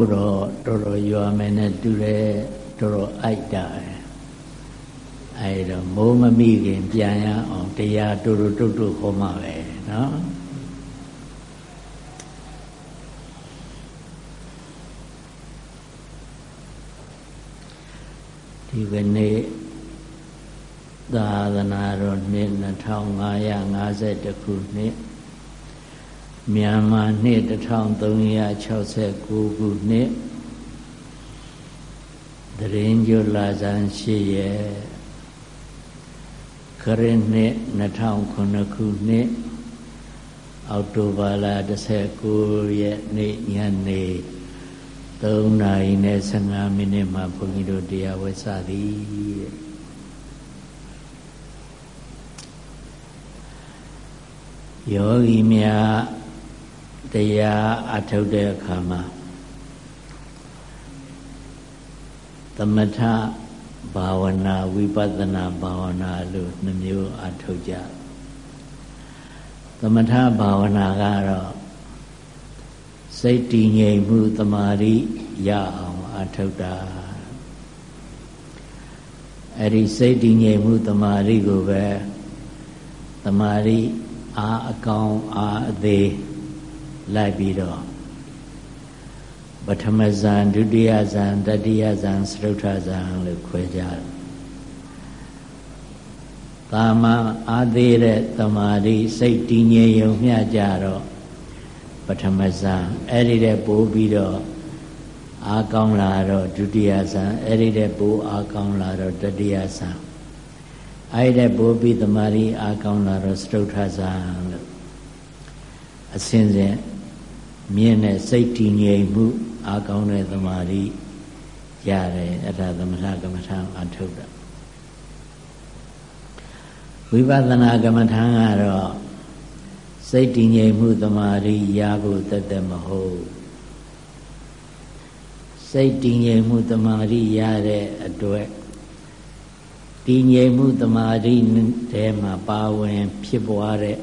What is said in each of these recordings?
ဘုရောတော်တော်ရွာမယ်နဲ့တူတယ်တော်တော်အိုက်တာအဲဒါမိုးမမိခင်ပြန်ရအောင်တရားတူတူတုတ်တုတ်ဟောမှာပဲနော်ဒီကနေ့သာသနာတော်နှစ်2550ခုနှစ် မြန်မာနှစ်1369ခုနှစ်တရင်ကျွလာဇန်ရှိရဲ့ခရစ်နှစ်2009ခုနှစ်အောက်တိုဘာလ19ရက်နေ့ညနေ3နာရီနဲ့15မိနစ်မှာဘုန်းကြီးတို့တရားဝဲစသည်ယောဂီများ တရားအထုတ်တဲ့အခါမှာသမထဘာဝနာဝိပဿနာဘာဝနာလို့နှမျိုးအထုတ်ကြသမထဘာဝနာကတော့စိတ်တည်ငြိမ်မှုတမာရီရအောင်အထုတ်တာအဲ့ဒီစိတ်တည်ငြိမ်မှုတမာရီကိုပဲတမာရီအာအကောင်အာအသေး လိုက်ပြီးတော့ပထမဇန်ဒုတိယဇန်တတိယဇန်သရုတ်ထဇန်လို့ခွဲကြတယ်။ကာမအာသေးတဲ့တမာတိစိတ်တည်ငြိမ်ယုံမျှကြတော့ပထမဇန်အဲ့ဒီတဲ့ပိုးပြီးတော့အာကောင်းလာတော့ဒုတိယဇန်အဲ့ဒီတဲ့ပိုးအာကောင်းလာတော့တတိယဇန်အဲ့တဲ့ပိုးပြီးတမာတိအာကောင်းလာတော့သရုတ်ထဇန်လို့အစဉ်စဉ် မြင့်တဲ့စိတ်တည်ငြိမ်မှုအာကောင်းတဲ့သမာဓိရတယ်အဲ့ဒါသမထကမ္မထာအထုတ်တာဝိပဿနာကမ္မထာကတော့စိတ်တည်ငြိမ်မှုသမာဓိရဖို့တသက်မဟုတ်စိတ်တည်ငြိမ်မှုသမာဓိရတဲ့အတွက်တည်ငြိမ်မှုသမာဓိထဲမှာပါဝင် ဖြစ်ပွားတဲ့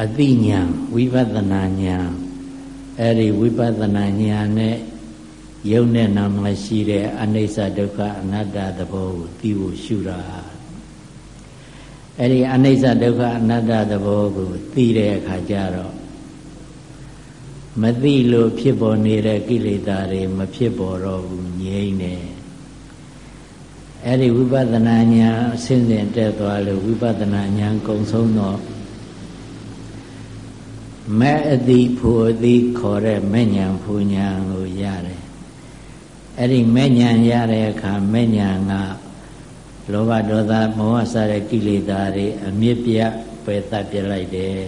အသိဉာဏ်ဝိပဿနာဉာဏ်အဲ့ဒီဝိပဿနာဉာဏ်နဲ့ယုံနဲ့နာမရှိတဲ့အနိစ္စဒုက္ခအနတ္တသဘောကိုသိဖို့ရှုတာအဲ့ဒီအနိစ္စဒုက္ခအနတ္တသဘောကိုသိတဲ့အခါကျတော့မသိလို့ဖြစ်ပေါ်နေတဲ့ကိလေသာတွေမဖြစ်ပေါ်တော့ဘူးငြိမ့်နေအဲ့ဒီဝိပဿနာဉာဏ်အစဉ်စဉ်တက်သွားလို့ဝိပဿနာဉာဏ်ကုံဆုံးတော့ မဲ့အတိဖို့အတိခေါ်တဲ့မဲ့ညာဖူညာကိုရတယ်အဲ့ဒီမဲ့ညာရတဲ့အခါမဲ့ညာကလောဘဒေါသမောဟစတဲ့ကိလေသာတွေအမြင့်ပြပယ်တတ်ပြလိုက်တယ်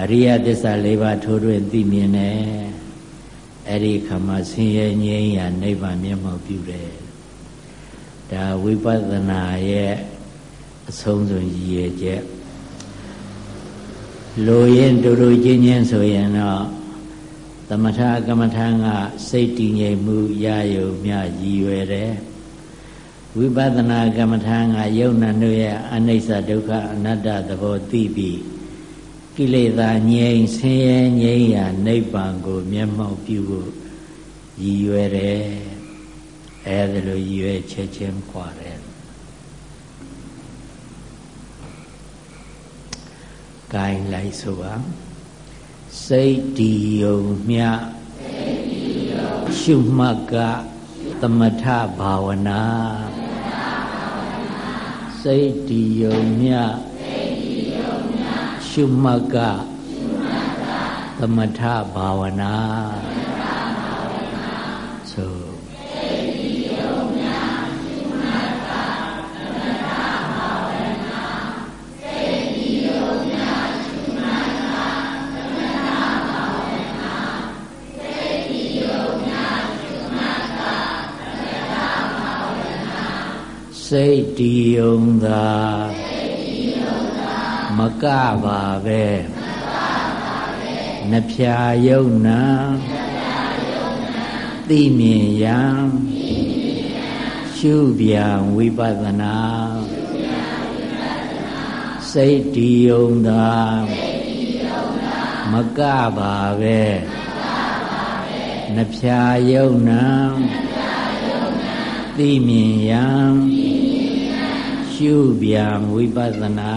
အရိယသစ္စာ၄ပါးထိုးထွင်းသိမြင်တယ်အဲ့ဒီခါမှာဆင်းရဲငြိမ်းရာနိဗ္ဗာန်မျက်မှောက်ပြုတယ်ဒါဝိပဿနာရဲ့အဆုံးစွန်ရည်ရည်ချက် လိုရင်တူတူချင်းချင်းဆိုရင်တော့သမထကမ္မထံကစိတ်တည်ငြိမ်မှုရယုံမြရည်ရွယ်တယ်ဝိပဿနာကမ္မထံကယုံနာတို့ရဲ့အနိစ္စဒုက္ခအနတ္တသဘောသိပြီးကိလေသာငြိမ်ဆင်းရဲငြိမ်းရာနိဗ္ဗာန်ကိုမျက်မှောက်ပြုဖို့ရည်ရွယ်တယ်အဲဒါလိုရည်ရွယ်ချက်ချင်းခွာတယ် ကိုင်းလိုက်ဆိုပါစိတ်ဒီယုံမြရှုမှတ်ကသမထဘာဝနာစိတ်ဒီယုံမြရှုမှတ်ကသမထဘာဝနာ စိတ်တည်ယုံသာမကပါပဲနှဖြာယုံနာသိမြင်ရန်ရှုပြန်ဝိပဿနာစိတ်တည်ယုံသာမကပါပဲနှဖျာယုံနံသိမြင်ယံ ရှုပြန်ဝိပဿနာ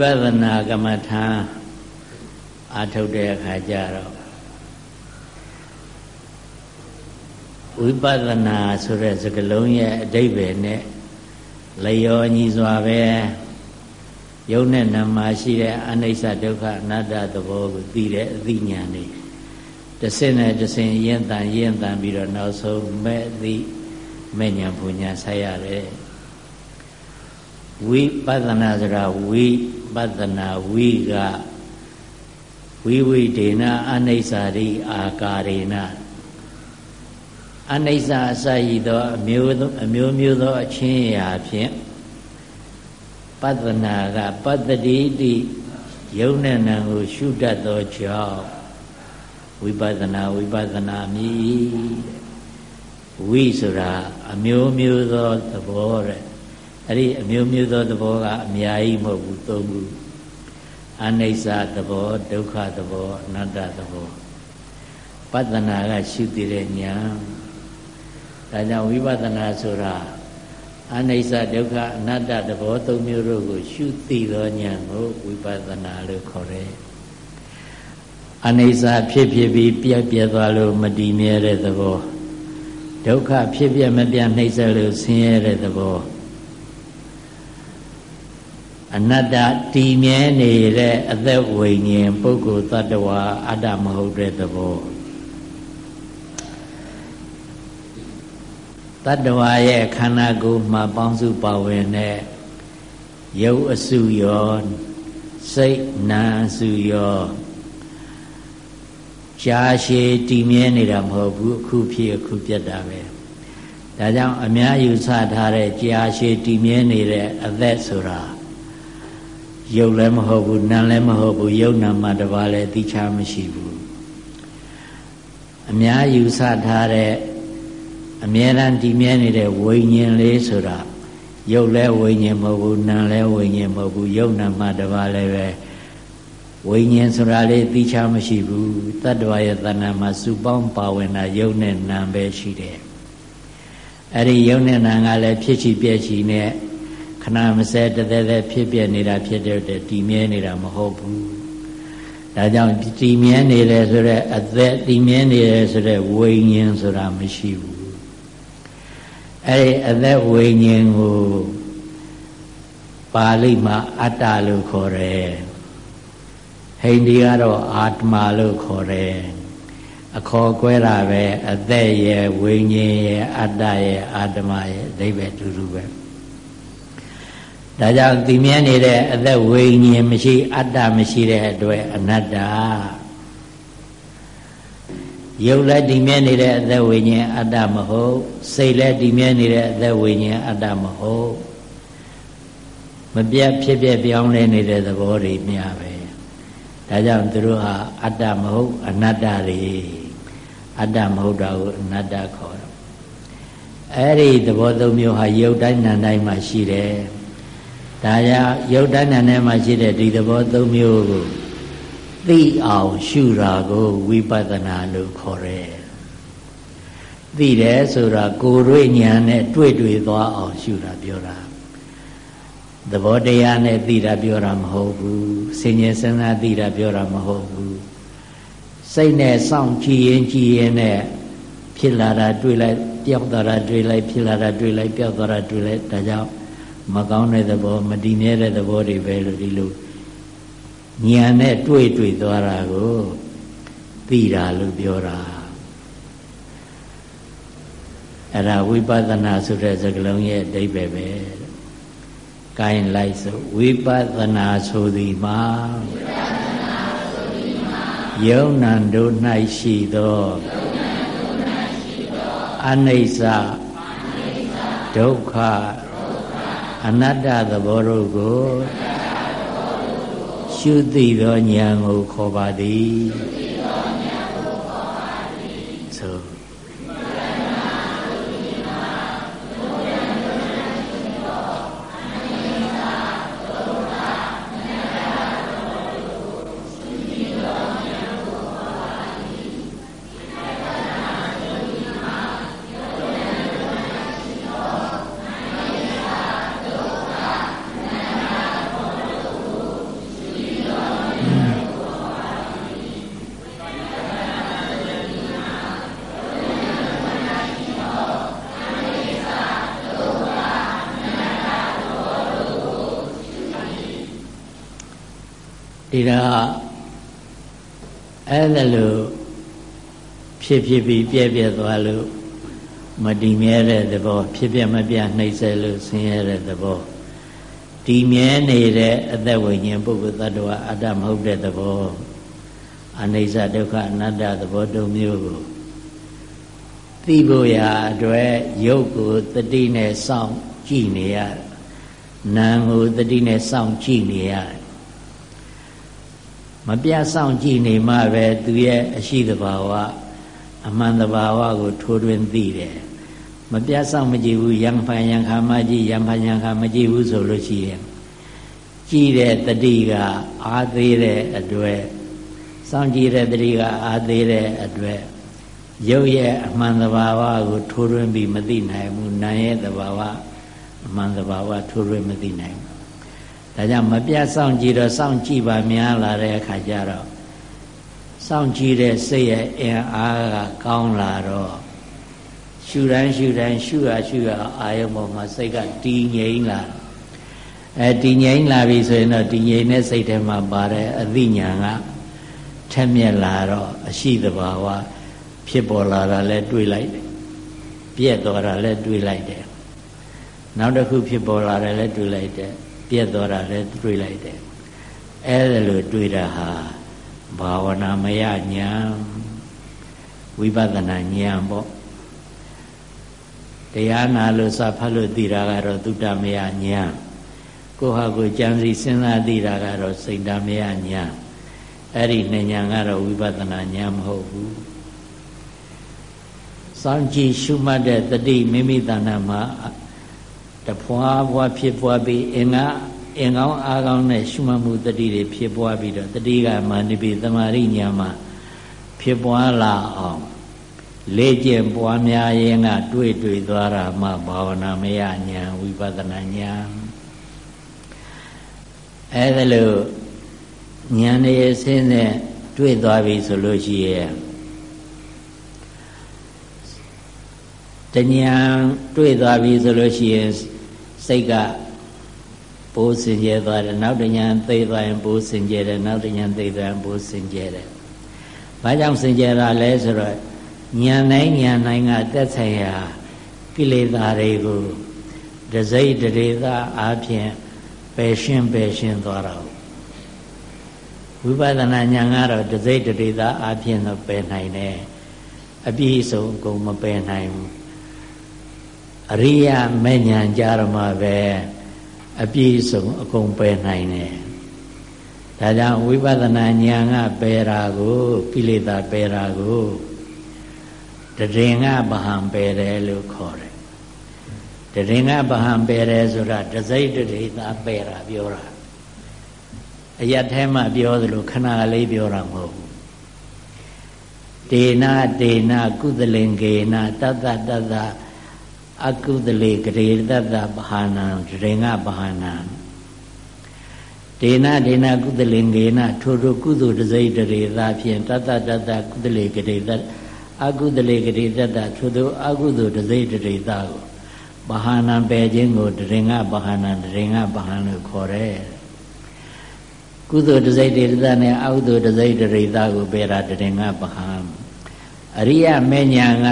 ပဿနာကမ္မထာအာထုတ်တဲ့အခါကျတော့ဝိပဿနာဆိုတဲ့စကားလုံးရဲ့အဓိပ္ပာယ်နဲ့လျော်ညီစွာပဲယုံနဲ့နာမရှိတဲ့အနိစ္စဒုက္ခအနတ္တသဘောကိုသိတဲ့အသိဉာဏ်นี่တဆင့်နဲ့တဆင့်ရင့်တန်ရင့်တန်ပြီးတော့နောက်ဆုံးမဲ့သိမဲ့ညာပူညာဆက်ရတယ်ဝိပဿနာဆိုတာဝိ ပဿနာဝိကဝိဝိဒေနအနိစ္စရိအာကာရေနအနိစ္စအစရည်သောအမျိုးအမျိုးမျိုးသောအချင်းရာဖြင့်ပတ္တနာကပတ္တိတိယုံနဲ့နံကိုရှုတတ်သောကြောင့်ဝိပဿနာဝိပဿနာမြည်ဝိဆိုတာအမျိုးမျိုးသောသဘောတဲ့ အဲ့ဒီအမျိုးမျိုးသောသဘောကအများကြီးမဟုတ်ဘူးသုံးခုအနိစ္စသဘောဒုက္ခသဘောအနတ္တသဘောပတ္တနာကရှုတည်တဲ့ဉာဏ်ဒါကြောင့်ဝိပဿနာဆိုတာအနိစ္စဒုက္ခအနတ္တသဘောသုံးမျိုးတို့ကို ရှုသိသောဉာဏ်ကိုဝိပဿနာလို့ခေါ်တယ်အနိစ္စဖြစ်ဖြစ်ပြီးပြက်ပြက်သွားလို့မတည်မြဲတဲ့သဘောဒုက္ခဖြစ်ပြမပြနှိမ့်ဆက်လို့ဆင်းရဲတဲ့သဘော အနတ္တတည်မြဲနေတဲ့အသက်ဝိညာဉ်ပုဂ္ဂိုလ်တ attva အတ္တမဟုတ်တဲ့သဘောတ attva ရဲ့ခန္ဓာကိုယ်မှာပေါင်းစုပါဝင်တဲ့ရုပ်အစုရောစိတ်နာစုရောရှားရှည်တည်မြဲနေတာမဟုတ်ဘူးအခုဖြစ်အခုပြတ်တာပဲဒါကြောင့်အများယူဆထားတဲ့ကြာရှည်တည်မြဲနေတဲ့အသက်ဆိုတာ ယုတ်လည်းမဟုတ်ဘူးနာလည်းမဟုတ်ဘူးယုတ်နာမှတပါးလည်းသိချမရှိဘူးအများယူဆထားတဲ့အမြဲတမ်းတည်မြဲနေတဲ့ဝိညာဉ်လေးဆိုတာယုတ်လည်းဝိညာဉ်မဟုတ်ဘူးနာလည်းဝိညာဉ်မဟုတ်ဘူးယုတ်နာမှတပါးလည်းပဲဝိညာဉ်ဆိုတာလေးသိချမရှိဘူးတတ္တဝါရဲ့တဏ္ဍာမှာစုပေါင်းပါဝင်တာယုံနဲ့နာပဲရှိတယ်အဲ့ဒီယုံနဲ့နာကလည်းဖြစ်ချီပြည့်ချီနဲ့ ခဏမစဲတသက်သက်ဖြစ်ပြနေတာဖြစ်တဲ့တည်မြဲနေတာမဟုတ်ဘူးဒါကြောင့်တည်မြဲနေတယ်ဆိုတဲ့အသက်တည်မြဲနေတယ်ဆိုတဲ့ဝိညာဉ်ဆိုတာမရှိဘူးအဲ့ဒီအသက်ဝိညာဉ်ကိုပါဠိမှာအတ္တလို့ခေါ်တယ်ဟိန္ဒိကတော့အာတမလို့ခေါ်တယ်အခေါ်ကွဲတာပဲအသက်ရဲ့ဝိညာဉ်ရဲ့အတ္တရဲ့အာတမရဲ့အဓိပ္ပာယ်တူတူပဲ ဒါကြောင့်သိမြဲနေတဲ့အသက်ဝိညာဉ်မရှိ အတ္တမရှိတဲ့အတွက်အနတ္တယုတ်လည်းတည်မြဲနေတဲ့အသက်ဝိညာဉ်အတ္တမဟုတ်စိတ်လည်းတည်မြဲနေတဲ့အသက်ဝိညာဉ်အတ္တမဟုတ်မပြတ်ဖြစ်ပြပြောင်းလဲနေတဲ့သဘောတွေမြာပဲဒါကြောင့်သူတို့ဟာအတ္တမဟုတ်အနတ္တတွေအတ္တမဟုတ်တာကိုအနတ္တခေါ်တော့အဲ့ဒီသဘောသုံးမျိုးဟာယုတ်တိုင်းနံတိုင်းမှာရှိတယ် ဒါကြောင့်ယုတ်တိုင်းနံတိုင်းမှာရှိတဲ့ဒီသဘောသုံးမျိုးကိုသိအောင်ရှုတာကိုဝိပဿနာလို့ခေါ်တယ်သိတယ်ဆိုတာကိုယ်တွေ့ဉာဏ်နဲ့တွေ့တွေ့သွားအောင်ရှုတာပြောတာသဘောတရားနဲ့သိတာပြောတာမဟုတ်ဘူးစင်ញင်စဉ်းစားသိတာပြောတာမဟုတ်ဘူးစိတ်နဲ့စောင့်ကြည့်ရင်ကြည့်ရင်နဲ့ဖြစ်လာတာတွေ့လိုက်ပျောက်သွားတာတွေ့လိုက်ဖြစ်လာတာတွေ့လိုက်ပျောက်သွားတာတွေ့လိုက်ဒါကြောင့် မကောင်းတဲ့သဘောမတည်မြဲတဲ့သဘောတွေပဲလို့ဒီလိုဉာဏ်နဲ့တွေ့တွေ့သွားတာကိုသိတာလို့ပြောတာအဲ့ဒါဝိပဿနာဆိုတဲ့စကားလုံးရဲ့အဓိပ္ပာယ်ပဲကိုင်းလိုက်ဆိုဝိပဿနာဆိုသည်မှာယုံနံတို့၌ရှိသောအနိစ္စဒုက္ခ အနတ္တသဘောတို့ကိုရှုသိသောဉာဏ်ကိုခေါ်ပါသည် ဒီတော့အဲ့ဒါလို့ဖြစ်ဖြစ်ပြီးပြည့်ပြည့်သွားလို့မတည်မြဲတဲ့သဘောဖြစ်ပြမပြနှိမ့်ဆက်လို့ဆင်းရဲတဲ့သဘောတည်မြဲနေတဲ့အသက်ဝိညာဉ်ပုဂ္ဂိုလ်သတ္တဝါအတ္တမဟုတ်တဲ့သဘောအနိစ္စဒုက္ခအနတ္တသဘောတုံမျိုးကိုသိဖို့ရာအတွက်ရုပ်ကိုတတိနဲ့စောင့်ကြည့်နေရနာမ်ကိုတတိနဲ့စောင့်ကြည့်နေရတယ် မပြတ်ဆောင်ကြည့်နေမှပဲသူရဲ့အရှိတဘာဝအမှန်တဘာဝကိုထိုးထွင်းသိတယ်မပြတ်ဆောင်မကြည့်ဘူးယံဖန်ယံခါမကြည့်ယံဖန်ယံခါမကြည့်ဘူးဆိုလို့ရှိရင်ကြည့်တဲ့တတိကအာသေးတဲ့အတွက်စောင့်ကြည့်တဲ့တတိကအာသေးတဲ့အတွက်ရုပ်ရဲ့အမှန်တဘာဝကိုထိုးထွင်းပြီးမသိနိုင်ဘူးနာရဲ့တဘာဝအမှန်တဘာဝထိုးထွင်းမသိနိုင်ဘူး ဒါကြောင့်မပြတ်စောင့်ကြည့်တော့စောင့်ကြည့်ပါများလာတဲ့အခါကျတော့စောင့်ကြည့်တဲ့စိတ်ရဲ့အင်အားကကောင်းလာတော့ရှူတိုင်းရှူတိုင်းရှူရရှူရအာယုံပေါ်မှာစိတ်ကတည်ငြိမ်လာအဲတည်ငြိမ်လာပြီဆိုရင်တော့တည်ငြိမ်တဲ့စိတ်ထဲမှာပါတဲ့အသိဉာဏ်ကထက်မြက်လာတော့အရှိတဘာဝဖြစ်ပေါ်လာတာလဲတွေးလိုက်တယ်ပြက်သွားတာလဲတွေးလိုက်တယ်နောက်တစ်ခုဖြစ်ပေါ်လာတယ်လဲတွေးလိုက်တယ် ပြက်သွားတာလည်းတွေးလိုက်တယ်အဲဒါလိုတွေးတာဟာဘာဝနာမယညာဝိပဿနာညာပေါ့တရားနာလို့စဖတ်လို့သိတာကတော့သုတမယညာကိုဟာကိုကြံစီစဉ်းစားသိတာကတော့စိတ်တမယညာအဲ့ဒီနှစ်ညာကတော့ဝိပဿနာညာမဟုတ်ဘူးစောင့်ကြည့်ရှုမှတ်တဲ့တတိမိမိတဏ္ဍမှာ တဖွာဘွားဖြစ်ပွားပြီးအင်္ဂါအင်္ဂောင်းအားကောင်းတဲ့ရှုမှတ်မှုတတိတွေဖြစ်ပွားပြီးတော့တတိကမာနိပိသမာရိညာမှာဖြစ်ပွားလာအောင်လေ့ကျင့်ပွားများရင်ကတွေ့တွေ့သွားတာမှဘာဝနာမယညာဝိပဿနာညာအဲဒါလို့ဉာဏ်ရဲ့ဆင်းတဲ့တွေ့သွားပြီဆိုလို့ရှိရဲ့တဉာဏ်တွေ့သွားပြီဆိုလို့ရှိရင် စိတ်ကပိုးစင်ကြဲသွားတယ်နောက်တညာသိသွားရင်ပိုးစင်ကြဲတယ်နောက်တညာသိသွားရင်ပိုးစင်ကြဲတယ်ဘာကြောင့်စင်ကြဲတာလဲဆိုတော့ညာနိုင်ညာနိုင်ကတက်ဆိုင်ရာကိလေသာတွေကိုဒစိတ်တရေသာအားဖြင့်ပယ်ရှင်းပယ်ရှင်းသွားတော့ဝိပဿနာဉာဏ်ကတော့ဒစိတ်တရေသာအားဖြင့်တော့ပယ်နိုင်တယ်အပြည့်စုံအကုန်မပယ်နိုင်ဘူး အရိယမေညာကြရမှာပဲအပြည့်စုံအကုန်ပယ်နိုင်တယ်ဒါကြောင့်ဝိပဿနာဉာဏ်ကပယ်တာကိုကိလေသာပယ်တာကိုတရင်ကဗဟံပယ်တယ်လို့ခေါ်တယ်တရင်ကဗဟံပယ်တယ်ဆိုတာတစိတ်တရေသာပယ်တာပြောတာအရထဲမှာပြောသလိုခဏလေးပြောတာမဟုတ်ဘူးဒေနာဒေနာကုသလင်ကေနာတတ္တတတ္တ အကုသလေကရေတတ္တဘာနံရေငဘာနံဒေနဒေနကုသလင်္ကေနထိုထိုကုသိုလ်တစိတ်တရေသာဖြင့်တတ္တတတ္တကုသလေကရေတအကုသလေကရေတတ္တထိုထိုအကုသိုလ်တစိတ်တရေသာကိုဘာနံပယ်ခြင်းကိုတရေငဘာနံတရေငဘာဟံလို့ခေါ်တယ်ကုသိုလ်တစိတ်တရေသာနဲ့အကုသိုလ်တစိတ်တရေသာကိုပယ်တာတရေငဘာဟံအရိယမေညာက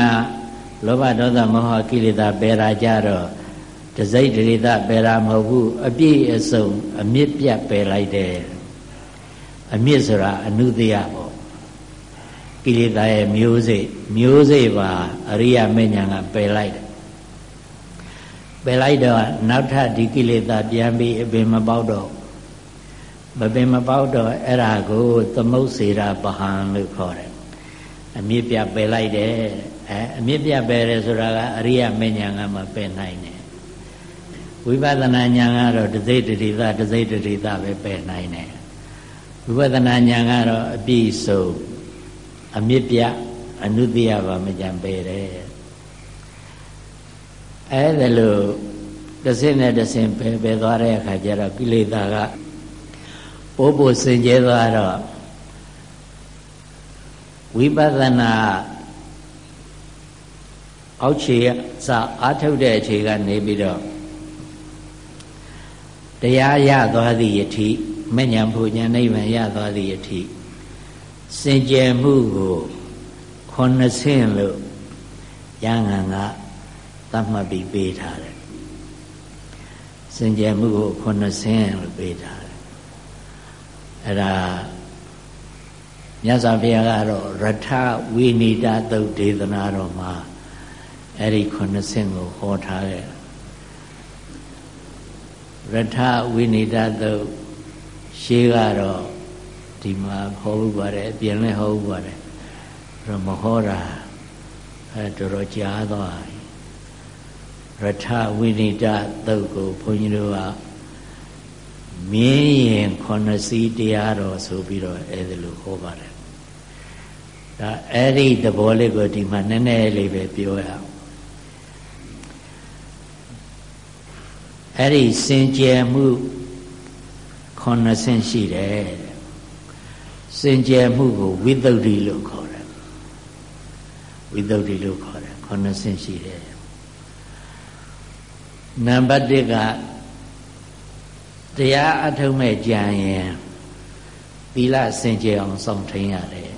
လောဘဒေါသမောဟကိလေသာပယ်ရာကြတော့တစိတ်တရိသပယ်ရာမဟုတ်ဘူးအပြည့်အစုံအမြင့်ပြတ်ပယ်လိုက်တယ်အမြင့်ဆိုတာအနုတယပေါ့ကကိလေသာရဲ့မျိုးစေ့မျိုးစေ့ပါအရိယာမဉ္ဇဏ်ကပယ်လိုက်တယ်ပယ်လိုက်တော့နောက်ထပ်ဒီကိလေသာပြန်ပြီးအပင်မပေါက်တော့မပင်မပေါက်တော့အဲ့ဒါကို သမုတ်စေတာပဟံလို့ခေါ်တယ်အမြင့်ပြပယ်လိုက်တယ် အဲအမြင့်ပြပယ်တယ်ဆိုတာကအရိယာမဉ္ဇဏ်ကမှပယ်နိုင်တယ်ဝိပဿနာဉာဏ်ကတော့တသိတတိသတသိတတိသပဲပယ်နိုင်တယ်ဝိပဿနာဉာဏ်ကတော့အပြည့်စုံအမြင့်ပြအနုတ္တိယပါမကြံပယ်တယ်အဲဒါလို့တစ်စင်းနဲ့တစ်စင်းပယ်ပယ်သွားတဲ့အခါကျတော့ကိလေသာကပိုးပိုးစင်ကြဲသွားတော့ဝိပဿနာ အောက်ခြေစအာထုတ်တဲ့အခြေကနေပြီးတော့တရားရသွားသည့်ယထိမဉ္ဇဉ်ဘုဉ္ဇဉ်နိဗ္ဗာန်ရသွားသည့်ယထိစင်ကြယ်မှုကိုခုနှစ်ဆင့်လို့ရဟန်းကသတ်မှတ်ပြီးပေးထားတယ်စင်ကြယ်မှုကိုခုနှစ်ဆင့်လို့ပေးထားတယ်အဲ့ဒါမြတ်စွာဘုရားကတော့ရထဝိနိဒသုတ်ဒေသနာတော်မှာ အဲ့ဒီခုနှစ်ဆင့်ကိုဟောထားတယ်ရထဝိနိဒသုတ်ရှေးကတော့ဒီမှာဟောဥပါတယ်အပြင်လည်းဟောဥပါတယ်တော့မဟောတာအဲတော်တော်ကြားသွားရထဝိနိဒသုတ်ကိုဘုန်းကြီးတို့ကမြင်းရင်ခုနှစ်စီးတရားတော်ဆိုပြီးတော့အဲ့ဒါလိုဟောပါတယ်ဒါအဲ့ဒီသဘောလေးကိုဒီမှာနည်းနည်းလေးပဲပြောရအောင် အဲ့ဒီစင်ကြယ်မှုခုနှစ်ဆင့်ရှိတယ်စင်ကြယ်မှုကိုဝိသုဒ္ဓိလို့ခေါ်တယ်ဝိသုဒ္ဓိလို့ခေါ်တယ်ခုနှစ်ဆင့်ရှိတယ်နံပါတ်1ကတရားအထုံးမဲ့ကြံရင်သီလစင်ကြယ်အောင်စောင့်ထိန်ရတယ်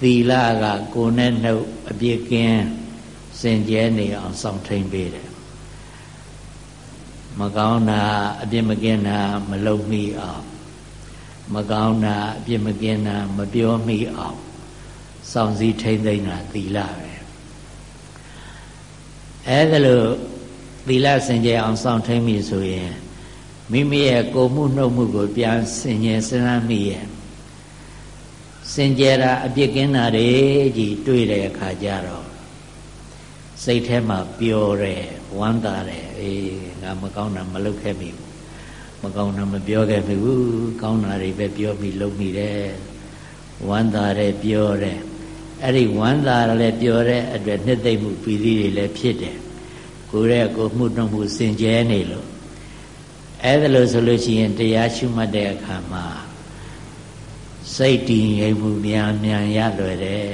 သီလကကိုယ်နဲ့နှုတ်အပြစ်ကင်းစင်ကြယ်နေအောင်စောင့်ထိန်ပေးတယ် မကောင်းတာအပြစ်မကင်းတာမလုံမိအောင်မကောင်းတာအပြစ်မကင်းတာမပြောမိအောင်စောင့်စည်းထိမ့်သိမ့်တာသီလပဲအဲဒါလို့သီလစင်ကြယ်အောင်စောင့်ထိမ့်မိဆိုရင်မိမိရဲ့ကိုယ်မှုနှုတ်မှုကိုပြန်စင်ကြယ်စဉ်းစားမိရဲ့စင်ကြယ်တာအပြစ်ကင်းတာတွေကြီးတွေ့တဲ့အခါကျတော့စိတ်ထဲမှာပျော်တယ်ဝမ်းသာတယ်အေးငါမကောင်းတာမလုပ်ခဲ့မိဘူးမကောင်းတာမပြောခဲ့မိဘူးကောင်းတာတွေပဲပြောပြီးလုပ်မိတယ်ဝမ်းသာတယ်ပြောတယ်အဲ့ဒီဝမ်းသာလည်းပြောတဲ့အတွက်နှစ်သိမ့်မှုပီတိတွေလည်းဖြစ်တယ်ကိုယ်ရဲ့ကိုမှုနှုတ်မှုစင်ကြဲနေလို့အဲ့ဒါလို့ဆိုလို့ရှိရင်တရားရှုမှတ်တဲ့အခါမှာစိတ်တည်ငြိမ်မှုများမြန်ရလွယ်တယ်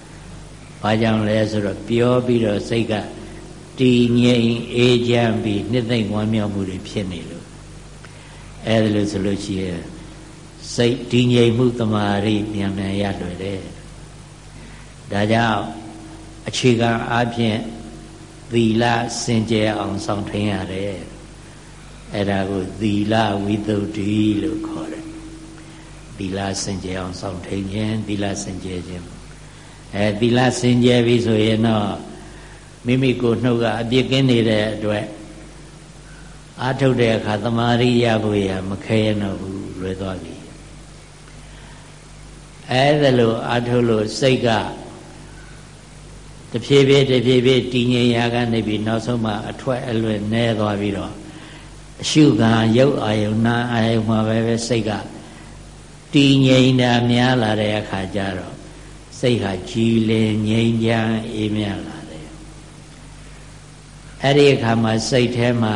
။ဘာကြောင့်လဲဆိုတော့ပြောပြီးတော့စိတ်က တည်ငြိမ်အေးချမ်းပြီးနှစ်သိမ့်ဝမ်းမြောက်မှုတွေဖြစ်နေလို့အဲ့ဒါလို့ဆိုလို့ရှိရင်စိတ်တည်ငြိမ်မှုတမာရိမြန်မြန်ရလွယ်တယ်။ဒါကြောင့်အခြေခံအားဖြင့်သီလစင်ကြယ်အောင်ဆောင်ထိန်ရတယ်။အဲ့ဒါကိုသီလဝိသုဒ္ဓိလို့ခေါ်တယ်သီလစင်ကြယ်အောင်စောင့်ထိန်ခြင်းသီလစင်ကြယ်ခြင်းအဲသီလစင်ကြယ်ပြီဆိုရင်တော့ မိမိကိုယ်နှုတ်ကအပြစ်ကင်းနေတဲ့အတွက်အာထုတ်တဲ့အခါသမာဓိရဖို့ရမခဲရတော့ဘူးလွယ်သွားပြီအဲဒါလို့အာထုတ်လို့စိတ်ကတဖြည်းဖြည်းတဖြည်းဖြည်းတည်ငြိမ်ရာကနေပြီးနောက်ဆုံးမှအထွက်အလွယ်နဲသွားပြီးတော့အရှုခံရုပ်အာယုံနာအာယုံမှာပဲပဲစိတ်ကတည်ငြိမ်တာများလာတဲ့အခါကျတော့စိတ်ဟာကြည်လင်ငြိမ်ချမ်းအေးမြလာတယ် အဲ့ဒီအခါမှာစိတ်ထဲမှာ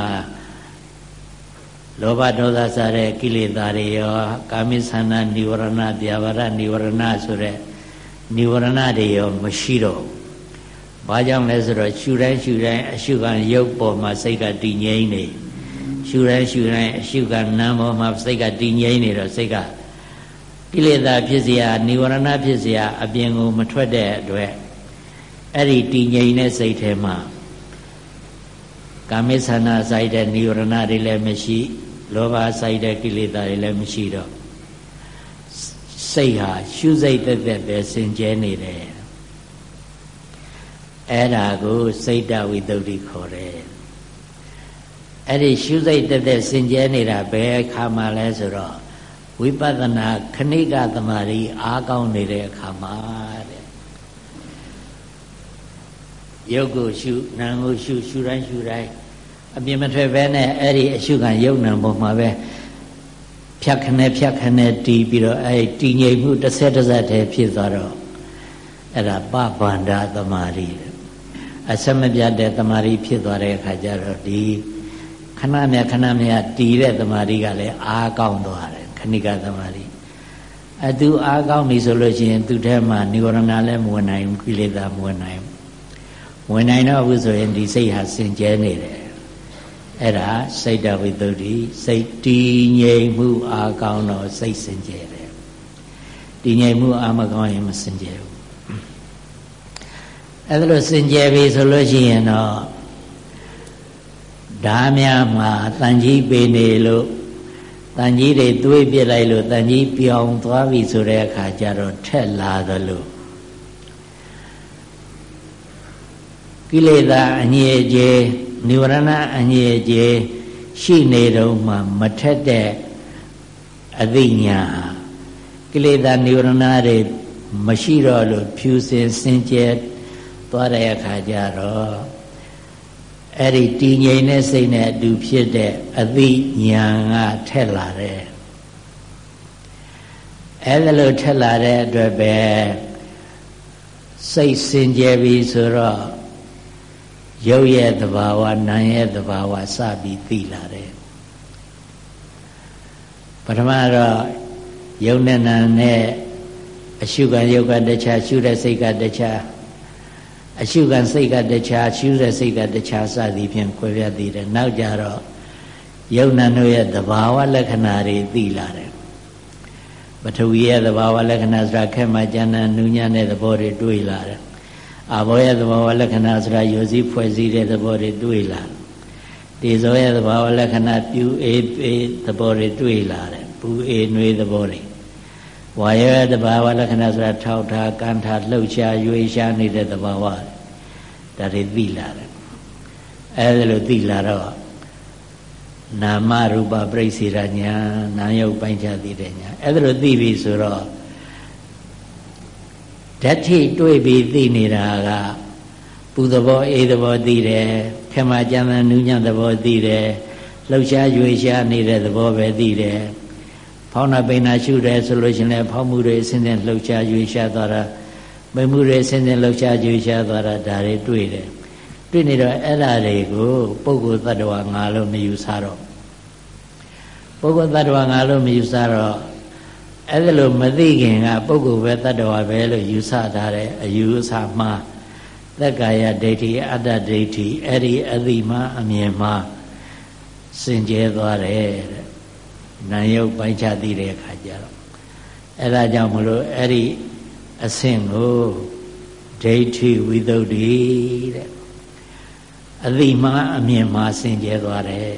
လောဘဒေါသစတဲ့ကိလေသာတွေရောကာမိသန္တာនិဝရဏဗျာပါဒនិဝရဏဆိုတဲ့និဝရဏတွေရောမရှိတော့ဘာကြောင့်လဲဆိုတော့ရှုတိုင်းရှုတိုင်းအရှုခံရုပ်ပေါ်မှာစိတ်ကတည်ငြိမ်နေတယ်ရှုတိုင်းရှုတိုင်းအရှုကနာမ်ပေါ်မှာစိတ်ကတည်ငြိမ်နေတော့စိတ်ကကိလေသာဖြစ်เสียនិဝရဏဖြစ်เสียအပြင်ကိုမထွက်တဲ့အတွက်အဲ့ဒီတည်ငြိမ်တဲ့စိတ်ထဲမှာ ကာမိသနာဆိုင်တဲ့និဝရဏတွေလည်းမရှိလောဘဆိုင်တဲ့ကိလေသာတွေလည်းမရှိတော့စ စိတ်ဟာရှုစိတ်တက်တက်ပဲစင်ကြဲနေတယ်အဲ့ဒါကိုစိတ်တဝိသုဒ္ဓိခေါ်တယ်အဲ့ဒီရှုစိတ်တက်တက်စင်ကြဲနေတာဘယ်အခါမှလဲဆိုတော့ဝိပဿနာခဏိကသမารီအားကောင်းနေတဲ့အခါမှာတဲ့ ဲ့ ရုပ်ကိုရှုနာမ်ကိုရှုရှုတိုင်းရှုတိုင်းအပြင်မထွက်ဘဲနဲ့အဲ့ဒီအရှုခံရုပ်နာမ်ပေါ်မှာပဲဖြတ်ခနဲ့ဖြတ်ခနဲ့တီးပြီးတော့အဲ့ဒီတည်ငြိမ်မှုတစ်ဆက်တစ်ဆက်တည်းဖြစ်သွားတော့အဲ့ဒါပဗန္ဒသမာဓိအဆက်မပြတ်တဲ့သမာဓိဖြစ်သွားတဲ့အခါကျတော့ဒီခဏမြခဏမြတည်တဲ့သမာဓိကလည်းအားကောင်းသွားတယ်ခဏိကသမာဓိအတူအားကောင်းပြီဆိုလို့ရှိရင်သူ့ထဲမှာနိဝရဏလည်းမဝင်နိုင်ဘူးကိလေသာမဝင်နိုင်ဘူး ဝင်နိုင်တော့ဘူးဆိုရင်ဒီစိတ်ဟာစင်ကြဲနေတယ်အဲ့ဒါစိတ်တဝိသုဒ္ဓိစိတ်တည်ငြိမ်မှုအားကောင်းတော့စိတ်စင်ကြဲတယ်တည်ငြိမ်မှုအားမကောင်းရင်မစင်ကြဲဘူးအဲ့ဒါလို့စင်ကြဲပြီဆိုလို့ရှိရင်တော့ဓာများမှာတန်ကြီးပေနေလို့တန်ကြီးတွေတွေးပြစ်လိုက်လို့တန်ကြီးပြောင်းသွားပြီဆိုတဲ့အခါကျတော့ထက်လာသလို ကိလေသာအငြိအကျေនិဝရဏအငြိအကျေရှိနေတော့မှမထက်တဲ့အသိညာကိလေသာនិဝရဏတွေမရှိတော့လို့ဖြူစင်စင်ကြဲသွားတဲ့အခါကျတော့အဲ့ဒီတည်ငြိမ်တဲ့စိတ်နဲ့အတူဖြစ်တဲ့အသိဉာဏ်ကထက်လာတယ်အဲ့ဒါလို့ထက်လာတဲ့အတွက်ပဲစိတ်စင်ကြယ်ပြီဆိုတော့ ရုပ်ရဲ့သဘာဝနာမ်ရဲ့သဘာဝစပြီးသိလာတယ်ပထမတော့ယုံနဲ့နာနဲ့အရှုခံယုတ်ကတခြားရှုတဲ့စိတ်ကတခြားအရှုခံစိတ်ကတခြားရှုတဲ့စိတ်ကတခြားစသည်ဖြင့်ခွဲပြသိတယ်နောက်ကြတော့ယုံနာတို့ရဲ့သဘာဝလက္ခဏာတွေသိလာတယ်ပထဝီရဲ့သဘာဝလက္ခဏာဆိုတာခက်မှကျန်တဲ့နူးညံ့တဲ့သဘောတွေတွေ့လာတယ် အာဘောရဲ့သဘာဝလက္ခဏာဆိုတာယိုစည်းဖွဲ့စည်းတဲ့သဘောတွေတွေ့လာတယ်တေဇောရဲ့သဘာဝလက္ခဏာပြူအေးအေးသဘောတွေတွေ့လာတယ်ပူအေးနှွေးသဘောတွေဝါယောတဘာဝလက္ခဏာဆိုတာထောက်ထားကန်ထားလှုပ်ရှားရွေးရှားနေတဲ့သဘာဝဒါတွေသိလာတယ်အဲဒါလိုသိလာတော့နာမရူပပြိစေရညာနာယုတ်ပိုင်းခြားသိတဲ့ညာအဲဒါလိုသိပြီဆိုတော့ ဓာတ်ထိတွေ့ပြီးသိနေတာကပူသဘောအေးသဘောသိတယ်ခမကြံတဲ့နူးညံ့သဘောသိတယ်လှုပ်ရှားရွေးရှားနေတဲ့သဘောပဲသိတယ်ဖောင်းနာပိန်နာရှုတယ်ဆိုလို့ရှိရင်လည်းဖောင်းမှုတွေအစဉ်စဉ်လှုပ်ရှားရွေးရှားသွားတာပိန်မှုတွေအစဉ်စဉ်လှုပ်ရှားရွေးရှားသွားတာဒါတွေတွေ့တယ်တွေ့နေတော့အဲ့ဓာတွေကိုပုဂ္ဂိုလ်တ attva ငါလို့မယူဆတော့ပုဂ္ဂိုလ်တ attva ငါလို့မယူဆတော့ အဲ့ဒါလို့မသိခင်ကပုဂ္ဂိုလ်ပဲတ attva ပဲလို့ယူဆထားတဲ့အယူအဆမှာသက္ကာယဒိဋ္ဌိအတ္တဒိဋ္ဌိအဲ့ဒီအသိမှအမြင်မှစင်ကြဲသွားတယ်တဲ့နာယုတ်ပိုင်းခြားသိတဲ့အခါကျတော့အဲ့ဒါကြောင့်မလို့အဲ့ဒီအဆင့်ကိုဒိဋ္ဌိဝိသုဒ္ဓိတဲ့အသိမှအမြင်မှစင်ကြဲသွားတယ်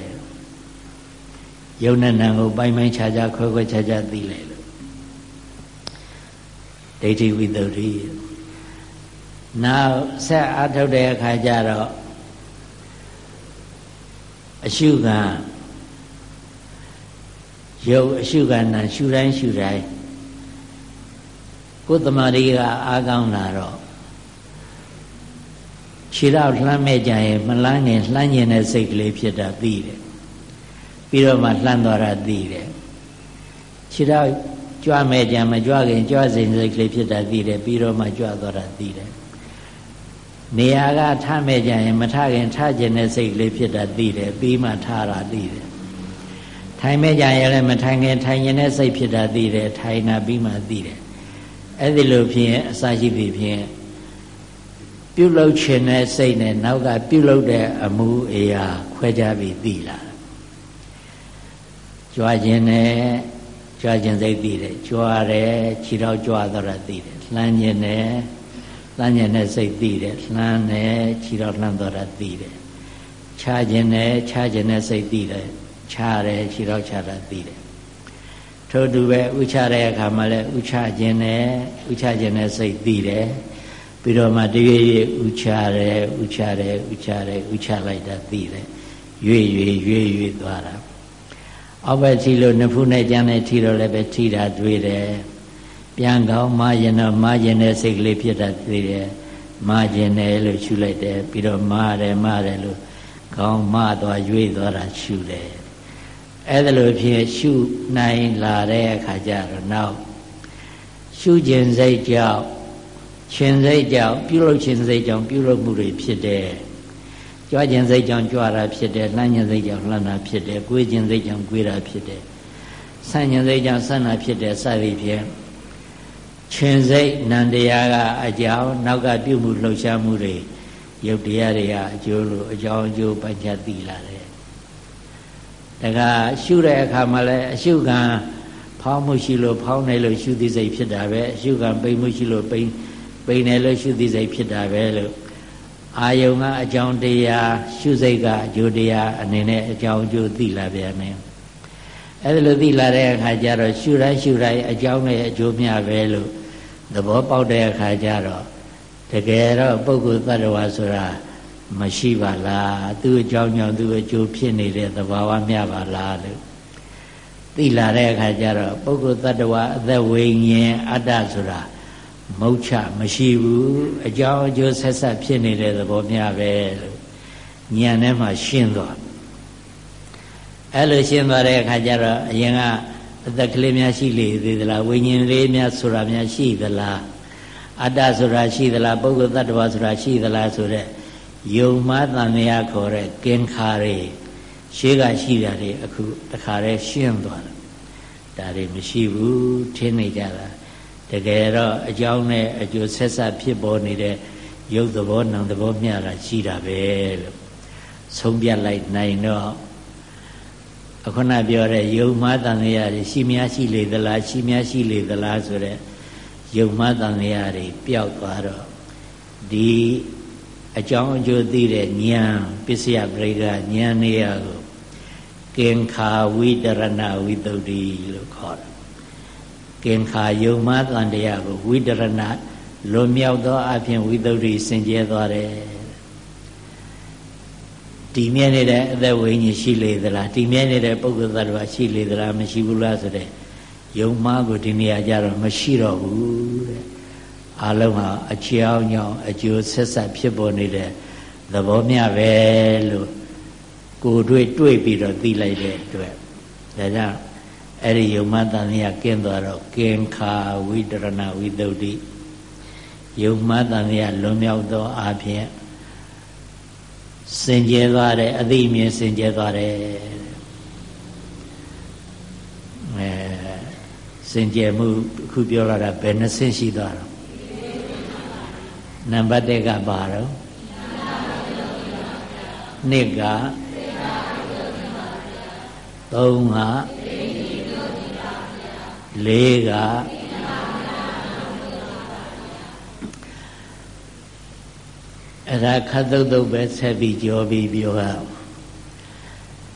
ယုံနဲ့နံကိုပိုင်းပိုင်းခြားခြားခွဲခွဲခြားခြားသိလိုက်လို့ ဒိဋ္ဌိဝိသုဒ္ဓိနောက်ဆက်အားထုတ်တဲ့အခါကျတော့အရှုခံရုပ်အရှုခံနာရှုတိုင်းရှုတိုင်းကိုယ်တမာရီကအားကောင်းလာတော့ခြေတော့လှမ်းမဲ့ကြရင်မလှမ်းခင်လှမ်းကျင်တဲ့စိတ်ကလေးဖြစ်တာသိတယ်ပြီးတော့မှလှမ်းသွားတာသိတယ်ခြေတော့ ကြွမဲ့ကြမကြွခင်ကြွစိန်စိတ်ကလေးဖြစ်တာသိတယ်ပြီးတော့မှကြွသွားတာသိတယ်နေရာကထမဲ့ကြရင်မထခင်ထကျင်တဲ့စိတ်ကလေးဖြစ်တာသိတယ်ပြီးမှထတာသိတယ်ထိုင်မဲ့ကြရင်လည်းမထိုင်ခင်ထိုင်ရင်တဲ့စိတ်ဖြစ်တာသိတယ်ထိုင်တာပြီးမှသိတယ်အဲ့ဒီလိုဖြင့်အစာရှိပြီဖြင့်ပြုတ်လုခြင်းတဲ့စိတ်နဲ့နောက်ကပြုတ်လုတဲ့အမှုအရာခွဲခြားပြီးသိလာကြွားခြင်းနဲ့ ကြွားခြင်းစိတ်သိတယ်ကြွားတယ်ခြေတော့ကြွားတော့သိတယ်လှမ်းခြင်းနဲ့လှမ်းခြင်းနဲ့စိတ်သိတယ်လှမ်းတယ်ခြေတော့လှမ်းတော့သိတယ်ခြားခြင်းနဲ့ခြားခြင်းနဲ့စိတ်သိတယ်ခြားတယ်ခြေတော့ခြားတာသိတယ်ထို့တူပဲဥချတဲ့အခါမှာလည်းဥချခြင်းနဲ့ဥချခြင်းနဲ့စိတ်သိတယ်ပြီးတော့မှတရွေ့ရွေ့ဥချတယ်ဥချတယ်ဥချတယ်ဥချလိုက်တာသိတယ်ရွေ့ရွေ့ရွေ့ရွေ့သွားတာ အောက်ဘက်ထီလို့နှစ်ဖူးနဲ့ကြမ်းနဲ့ထီတော့လည်းပဲထီတာတွေ့တယ်ပြန်ကောင်းမရင်တော့မရင်တဲ့စိတ်ကလေးဖြစ်တာတွေ့တယ်မရင်တယ်လို့ရှုလိုက်တယ်ပြီးတော့မတယ်မတယ်လို့ကောင်းမသွားရွေ့သွားတာရှုတယ်အဲ့ဒါလိုဖြစ်ရှုနိုင်လာတဲ့အခါကျတော့နောက်ရှုခြင်းစိတ်ကြောင့်ခြင်းစိတ်ကြောင့်ပြုလုပ်ခြင်းစိတ်ကြောင့်ပြုလုပ်မှုတွေဖြစ်တယ် ကြွားခြင်းစိတ်ကြောင့်ကြွားတာဖြစ်တယ်လှမ်းခြင်းစိတ်ကြောင့်လှမ်းတာဖြစ်တယ်ကိုယ်ခြင်းစိတ်ကြောင့်ကိုယ်တာဖြစ်တယ်ဆန့်ခြင်းစိတ်ကြောင့်ဆန့်တာဖြစ်တယ်စသည်ဖြင့်ခြင်းစိတ်နံတရားကအကြောင်းနောက်ကပြုမှုလှုပ်ရှားမှုတွေရုပ်တရားတွေကအကျိုးလို့အကြောင်းအကျိုးပိုင်းခြားသိလာတယ်တခါရှုတဲ့အခါမှာလည်းအရှုခံဖောင်းမှုရှိလို့ဖောင်းနေလို့ရှုသိစိတ်ဖြစ်တာပဲအရှုခံပိန်မှုရှိလို့ပိန်ပိန်နေလို့ရှုသိစိတ်ဖြစ်တာပဲလို့ အာယုံကအကြောင်းတရားရှုစိတ်ကအကျိုးတရားအနေနဲ့အကြောင်းအကျိုးသိလာပြန်တယ်အဲ့ဒါလို့သိလာတဲ့အခါကျတော့ရှုတိုင်းရှုတိုင်းအကြောင်းနဲ့အကျိုးမျှပဲလို့သဘောပေါက်တဲ့အခါကျတော့တကယ်တော့ပုဂ္ဂိုလ်သတ္တဝါဆိုတာမရှိပါလားသူ့အကြောင်းကြောင့်သူ့အကျိုးဖြစ်နေတဲ့သဘာဝမျှပါလားလို့သိလာတဲ့အခါကျတော့ပုဂ္ဂိုလ်တ attva အသက်ဝိညာဉ်အတ္တဆိုတာ မုတ်ချမရှိဘူးအကြောင်းအကျိုးဆက်ဆက်ဖြစ်နေတဲ့သဘောမျှပဲလို့ဉာဏ်ထဲမှာရှင်းသွားအဲ့လိုရှင်းသွားတဲ့အခါကျတော့အရင်ကအသက်ကလေးများရှိလေသေးသလားဝိညာဉ်လေးများဆိုတာများရှိသလားအတ္တဆိုတာရှိသလားပုဂ္ဂိုလ်တ attva ဆိုတာရှိသလားဆိုတဲ့ယုံမှတန်မြာခေါ်တဲ့ကင်ခါတွေရှေးကရှိတာတွေအခုတခါတည်းရှင်းသွားတာဒါတွေမရှိဘူးထင်းနေကြတာ တကယ်တော့အကြောင်းနဲ့အကျိုးဆက်ဆက်ဖြစ်ပေါ်နေတဲ့ရုပ်သဘောနာမ်သဘောမျှတာရှိတာပဲလို့ဆုံးပြလိုက်နိုင်တော့အခုနပြောတဲ့ယုံမှတန်မြာတွေရှိများရှိလေသလားရှိများရှိလေသလားဆိုတဲ့ယုံမှတန်မြာတွေပျောက်သွားတော့ဒီအကြောင်းအကျိုးသိတဲ့ဉာဏ်ပစ္စယပရိကဉာဏ်နေရာကိုကင်္ခာဝိတရဏဝိသုဒ္ဓိလို့ခေါ်တယ် ကင်္ခာယုံမတန်တရားကိုဝိတရဏလွန်မြောက်သောအဖြစ်ဝိသုဒ္ဓိစင်ကြဲသွားတယ်တည်မြဲနေတဲ့အသက်ဝိညာဉ်ရှိလေသလားတည်မြဲနေတဲ့ပုဂ္ဂိုလ်သတ္တဝါရှိလေသလားမရှိဘူးလားဆိုတဲ့ယုံမှားကိုဒီနေရာကြတော့မရှိတော့ဘူးတဲ့အလုံးဟာအကြောင်းကြောင့်အကျိုးဆက်ဆက်ဖြစ်ပေါ်နေတဲ့သဘောမျှပဲလို့ကိုယ်တွေ့တွေ့ပြီးတော့သိလိုက်တဲ့အတွက်ဒါကြောင့် အဲ့ဒီယုံမတန်မြတ်ကင်းသွားတော့ကင်ခာဝိတရဏဝိသုဒ္ဓိယုံမတန်မြတ်လွန်မြောက်သောအဖြစ်စင်ကြဲသွားတယ်အသိမြင်စင်ကြဲသွားတယ်အဲစင်ကြဲမှုအခုပြောရတာဘယ်နှဆင့်ရှိသွားတော့နံပါတ်1ကပါတော့နှစ်ကသုံးက လေးကအဲ့ဒါခတ်သုတ်သုတ်ပဲဆက်ပြီးကြောပြီးပြောရ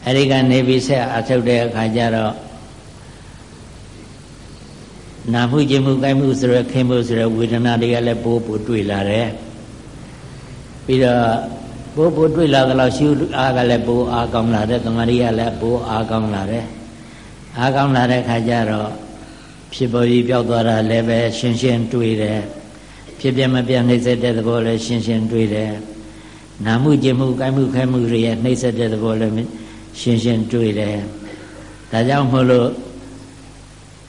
အဲ့ဒီကနေပြီးဆက်အထုတ်တဲ့အခါကျတော့နာမှုခြင်းမှုကိုင်းမှုဆိုရခင်မှုဆိုရဝေဒနာတွေကလည်းပိုးပိုးတွေ့လာတယ်ပြီးတော့ပိုးပိုးတွေ့လာသလောက်ရှုအားကလည်းပိုးအားကောင်းလာတယ်တမာရီကလည်းပိုးအားကောင်းလာတယ်အားကောင်းလာတဲ့ခါကျတော့ ဖြစ်ပေါ်ပြီးပြောက်သွားတာလည်းပဲရှင်းရှင်းတွေ့တယ်ဖြစ်ပြမပြနှိမ့်ဆက်တဲ့သဘောလည်းရှင်းရှင်းတွေ့တယ်နာမှုခြင်းမှုကိုင်းမှုခဲမှုတွေရဲ့နှိမ့်ဆက်တဲ့သဘောလည်းရှင်းရှင်းတွေ့တယ်ဒါကြောင့်မို့လို့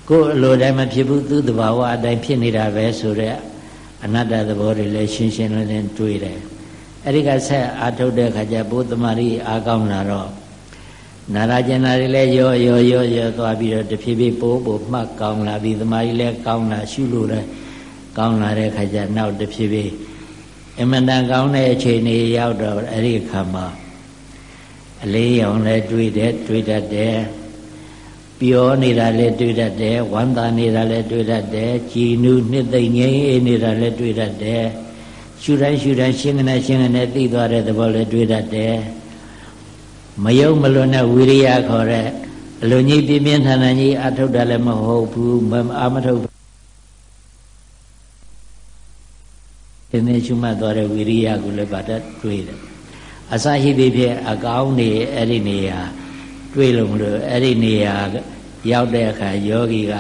ကိုယ်အလိုတိုင်းမဖြစ်ဘူးသူ့တဘာဝအတိုင်းဖြစ်နေတာပဲဆိုတဲ့အနတ္တသဘောတွေလည်းရှင်းရှင်းလင်းလင်းတွေ့တယ်အဲ့ဒီကဆက်အာထုတ်တဲ့ခါကျဘုသမารီအားကောင်းလာတော့ နာရကျင်နာတွေလည်းရောရောရောရောသွားပြီးတော့တဖြည်းဖြည်းပိုးပိုးမှတ်ကောင်းလာပြီးသမားကြီးလည်းကောင်းလာရှုလို့လည်းကောင်းလာတဲ့ခါကျနောက်တဖြည်းဖြည်းအမှန်တန်ကောင်းတဲ့အခြေအနေရောက်တော့အဲ့ဒီအခါမှာအလေးရောင်လည်းတွေးတယ်တွေးတတ်တယ်ပျော်နေတာလည်းတွေ့တတ်တယ်ဝမ်းသာနေတာလည်းတွေ့တတ်တယ်ကြည်နူးနှစ်သိမ့်ငြိမ်းအေးနေတာလည်းတွေ့တတ်တယ်ရှုတိုင်းရှုတိုင်းရှင်းကနေရှင်းကနေသိသွားတဲ့သဘောလည်းတွေ့တတ်တယ် မယုံမလွန်တဲ့ဝိရိယခေါ်တဲ့အအလိုကြီးပြင်းပြင်းထန်ထန်ကြီးအထုတ်တယ်လည်းမဟုတ်ဘူးအာမထုတ်ဒီနေ့ရှုမှတ်သွားတဲ့ဝိရိယကိုလည်းဗာတတွေးတယ်အစရှိသည်ဖြင့်အကောင်းနေအဲ့ဒီနေရာတွေးလို့မလို့အဲ့ဒီနေရာရောက်တဲ့အခါယောဂီက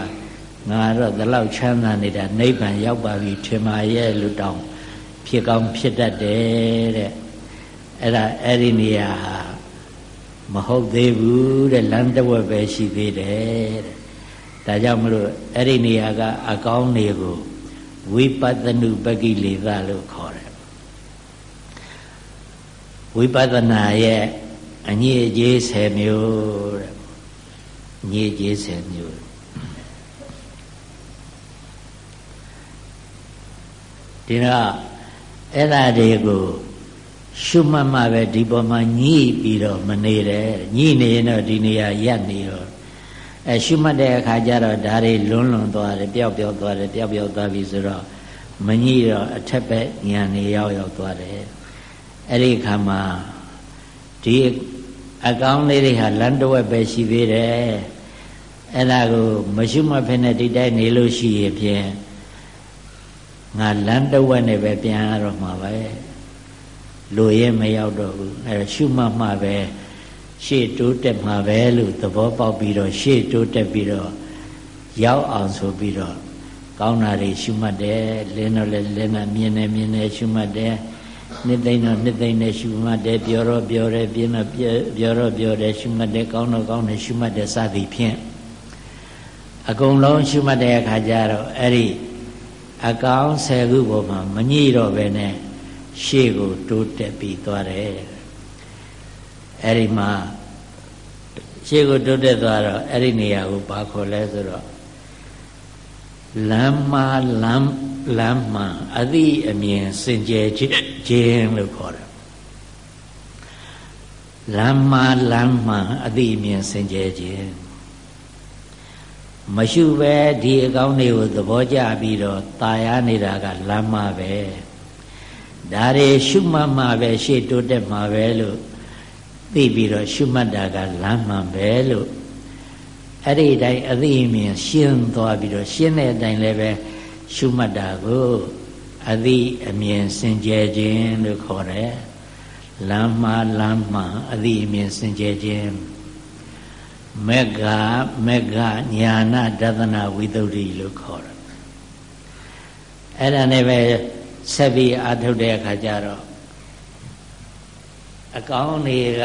ငါတော့ဒီလောက်ချမ်းသာနေတာနိဗ္ဗာန်ရောက်ပါပြီထင်ပါရဲ့လို့တောင်းဖြစ်ကောင်းဖြစ်တတ်တယ်တဲ့အဲ့ဒါအဲ့ဒီနေရာဟာ မဟုတ်သေးဘူးတဲ့လမ်းတစ်ဝက်ပဲရှိသေးတယ်တဲ့ဒါကြောင့်မလို့အဲ့ဒီနေရာကအကောင်းနေကိုဝိပဿနုပကိလေသလို့ခေါ်တယ်ဝိပဿနာရဲ့အညစ်အကြေး10မျိုးတဲ့ညစ်အကြေး10မျိုးဒီတော့အဲ့ဒါတွေကို ရှုမှတ်မှပဲဒီပေါ်မှာညှိပြီးတော့မနေတယ်ညှိနေရင်တော့ဒီနေရာရပ်နေတော့အဲရှုမှတ်တဲ့အခါကျတော့ဒါတွေလွန်းလွန်သွားတယ်ပျောက်ပျောက်သွားတယ်ပျောက်ပျောက်သွားပြီဆိုတော့မညှိတော့အထက်ဘက်ညံနေရောက်ရောက်သွားတယ်အဲ့ဒီခါမှာဒီအကောင်းလေးတွေဟာလမ်းတစ်ဝက်ပဲရှိသေးတယ်အဲ့ဒါကိုမရှုမှတ်ဖ ೇನೆ ဒီတိုင်းနေလို့ရှိရင်ဖြင့်ငါလမ်းတစ်ဝက်နဲ့ပဲပြန်ရတော့မှာပဲ လူရဲမရောက်တော့ဘူးအဲရှုမှတ်မှပဲရှေ့တိုးတက်မှာပဲလို့သဘောပေါက်ပြီးတော့ရှေ့တိုးတက်ပြီးတော့ရောက်အောင်ဆိုပြီးတော့ကောင်းတာတွေရှုမှတ်တယ်လင်းတော့လည်းလင်းတာမြင်တယ်မြင်တယ်ရှုမှတ်တယ်နှစ်သိမ့်တော့နှစ်သိမ့်နဲ့ရှုမှတ်တယ်ပြောတော့ပြောတယ်ပြင်းတော့ပြောတော့ပြောတယ်ရှုမှတ်တယ်ကောင်းတော့ကောင်းတယ်ရှုမှတ်တယ်စသည်ဖြင့်အကုန်လုံးရှုမှတ်တဲ့အခါကျတော့အဲ့ဒီအကောင်၁၀ခုပေါ်မှာမညှိတော့ပဲနဲ့ ရှေ့ကိုတိုးတက်ပြီးသွားတယ်အဲ့ဒီမှာရှေ့ကိုတိုးတက်သွားတော့အဲ့ဒီနေရာကိုပါခေါ်လဲဆိုတော့လမ်းမာလမ်းလမ်းမှအသည့်အမြင်စင်ကြယ်ခြင်းလို့ခေါ်တယ်လမ်းမာလမ်းမှအသည့်အမြင်စင်ကြယ်ခြင်းမရှုပဲဒီအကောင်းတွေကိုသဘောကျပြီးတော့ตายရနေတာကလမ်းမှပဲ ဒါတွေရှုမှတ်မှပဲရှေ့တိုးတက်မှာပဲလို့သိပြီးတော့ရှုမှတ်တာကလမ်းမှပဲလို့အဲ့ဒီတိုင်းအသိအမြင်ရှင်းသွားပြီးတော့ရှင်းတဲ့အတိုင်းလည်းပဲရှုမှတ်တာကိုအသိအမြင်စင်ကြယ်ခြင်းလို့ခေါ်တယ်လမ်းမှလမ်းမှအသိအမြင်စင်ကြယ်ခြင်းမေဃမေဃညာနာဒသနာဝိသုဒ္ဓိလို့ခေါ်တယ်အဲ့ဒါနဲ့ပဲ ဆက်ပြီးအာထုတ်တဲ့အခါကျတော့အကောင်းတွေက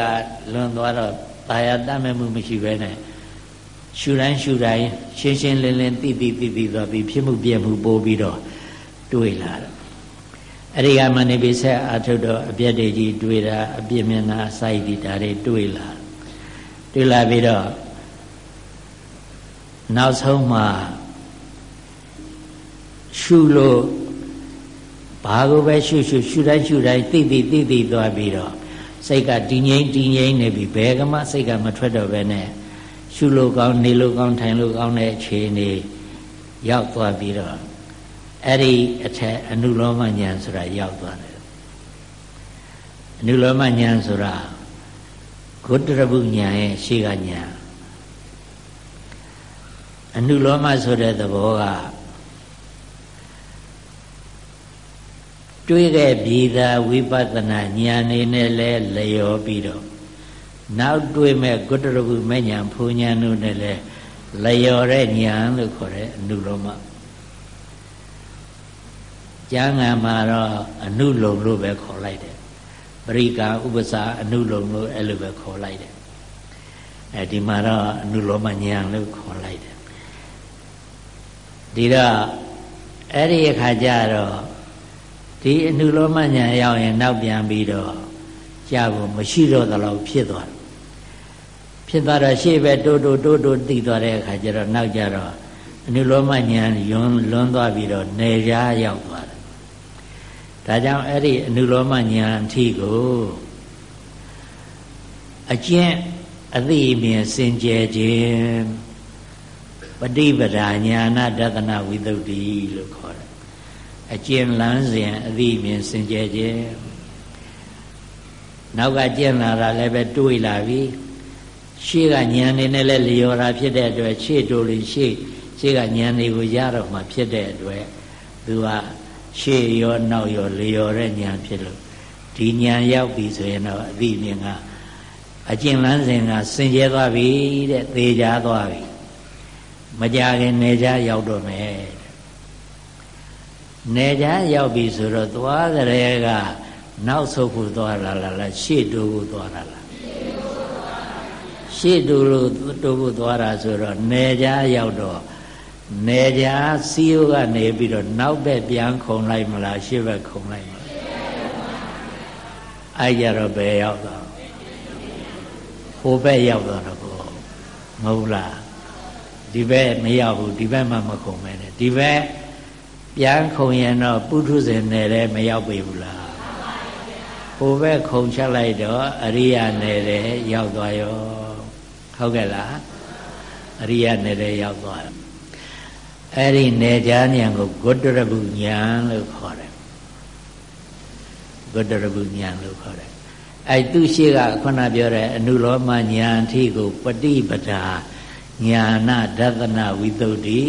လွန်သွားတော့ဘာယာတတ်မဲ့မှုမရှိပဲနဲ့ရှူတိုင်းရှူတိုင်းရှင်းရှင်းလင်းလင်းသိသိသိသိသွားပြီးဖြစ်မှုပြမှုပိုးပြီးတော့တွေးလာတော့အဲ့ဒီကမှနေပြီးဆက်အာထုတ်တော့အပြက်တွေကြီးတွေးတာအပြစ်မျက်နှာစိုက်ပြီးဒါတွေတွေးလာတွေးလာပြီးတော့နောက်ဆုံးမှာရှုလို့ ဘာကိုပဲရှုရှုရှုတိုင်းရှုတိုင်းသိသိသိသိသွားပြီးတော့စိတ်ကတည်ငြိမ်တည်ငြိမ်နေပြီဘယ်ကမှစိတ်ကမထွက်တော့ပဲနဲ့ရှုလို့ကောင်းနေလို့ကောင်းထိုင်လို့ကောင်းတဲ့အခြေအနေရောက်သွားပြီးတော့အဲ့ဒီအထက်အနုလောမဉာဏ်ဆိုတာရောက်သွားတယ်အနုလောမဉာဏ်ဆိုတာဂုတ္တရပုဉာဏ်ရဲ့ရှေ့ကဉာဏ်အနုလောမဆိုတဲ့သဘောက တွေးခဲ့ပြီးသားဝိပဿနာဉာဏ်နေနဲ့လဲလျော်ပြီးတော့နောက်တွေးမဲ့ကုတ္တရပုမဲ့ဉာဏ်ဖူဉာဏ်တို့နဲ့လဲလျော်တဲ့ဉာဏ်လို့ခေါ်တဲ့အနုလောမကျမ်းဂန်မှာတော့အနုလုံလို့ပဲခေါ်လိုက်တယ်ပရိကာဥပစာအနုလုံလို့အဲ့လိုပဲခေါ်လိုက်တယ်အဲဒီမှာတော့အနုလောမဉာဏ်လို့ခေါ်လိုက်တယ်ဒီတော့အဲ့ဒီအခါကျတော့ ဒီအနုလောမဉာဏ်ရောက်ရင်နောက်ပြန်ပြီးတော့ကြာဖို့မရှိတော့သလောက်ဖြစ်သွားတယ်ဖြစ်သွားတော့ရှေ့ပဲတိုးတိုးတိုးတိုးတည်သွားတဲ့အခါကျတော့နောက်ကျတော့အနုလောမဉာဏ်ယွန်းလွန်းသွားပြီးတော့နေရာရောက်သွားတယ်ဒါကြောင့်အဲ့ဒီအနုလောမဉာဏ်အထီကိုအကျင့်အသိအမြင်စင်ကြယ်ခြင်းပฏิပဒါညာနာဒသနာဝိသုဒ္ဓိလို့ခေါ်တယ် အကျဉ်လန်းစဉ်အသိမြင်စင်ကြယ်ခြင်းနောက်ကကျင့်လာတာလည်းပဲတွေးလာပြီရှေ့ကညံနေနဲ့လဲလျော်တာဖြစ်တဲ့အတွက်ရှေ့တိုးလို့ရှေ့ရှေ့ကညံတွေကိုရတော့မှဖြစ်တဲ့အတွက်သူကရှေ့ရောနောက်ရောလျော်တဲ့ညံဖြစ်လို့ဒီညံရောက်ပြီဆိုရင်တော့အသိမြင်ကအကျဉ်းလန်းစဉ်ကစင်ကြဲသွားပြီတဲ့သေချာသွားပြီမကြခင်နေကြရောက်တော့မယ် နေကြရောက်ပြီဆိုတော့သွားကြတဲ့ကနောက်ဆုတ်ဖို့သွားလာလားရှေ့တိုးဖို့သွားလာလားရှေ့တိုးလို့တိုးဖို့သွားတာဆိုတော့နေကြရောက်တော့နေကြစီယိုကနေပြီးတော့နောက်ဘက်ပြန်ခုံလိုက်မလားရှေ့ဘက်ခုံလိုက်မလားအဲ့ကြတော့ဘယ်ရောက်တော့ဟိုဘက်ရောက်တော့တော့မဟုတ်လားဒီဘက်မရောက်ဘူးဒီဘက်မှမခုံမဲနဲ့ဒီဘက် ပြန်ခုံရင်တော့ပုထုဇဉ်နယ်လည်းမရောက်ပြီဘူးလားဟိုဘက်ခုံချက်လိုက်တော့အရိယာနယ်လည်းရောက်သွားရောဟုတ်ကဲ့လားအရိယာနယ်လည်းရောက်သွားတယ်အဲ့ဒီနယ်ကြားဉာဏ်ကိုဂုတ္တရပုဉာဏ်လို့ခေါ်တယ်ဂုတ္တရပုဉာဏ်လို့ခေါ်တယ်အဲ့သူရှိကခုနပြောတဲ့အနုလောမဉာဏ်အထိကိုပฏิပဒါညာနာဒသနာဝိသုဒ္ဓိ